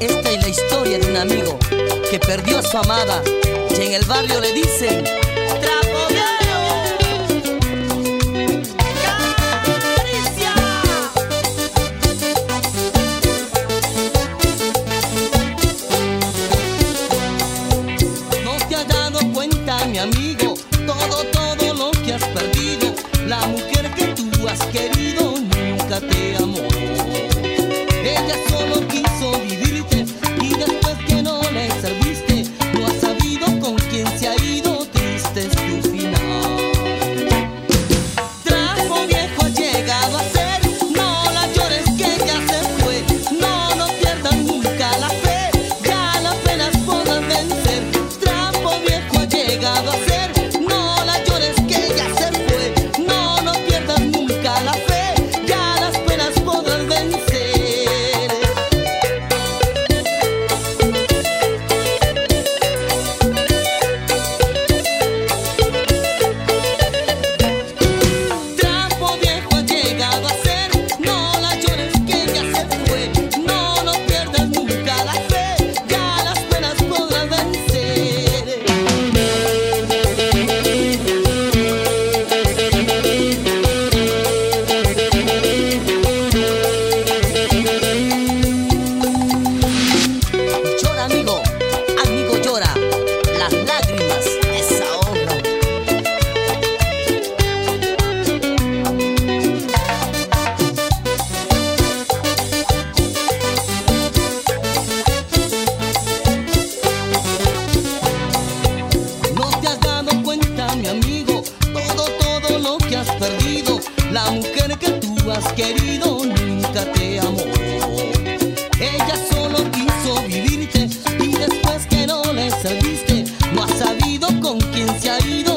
Esta es la historia de un amigo que perdió a su amada y en el barrio le dicen querido nunca te amó. Ella solo quiso vivirte y después que no le serviste, no ha sabido con quién se ha ido.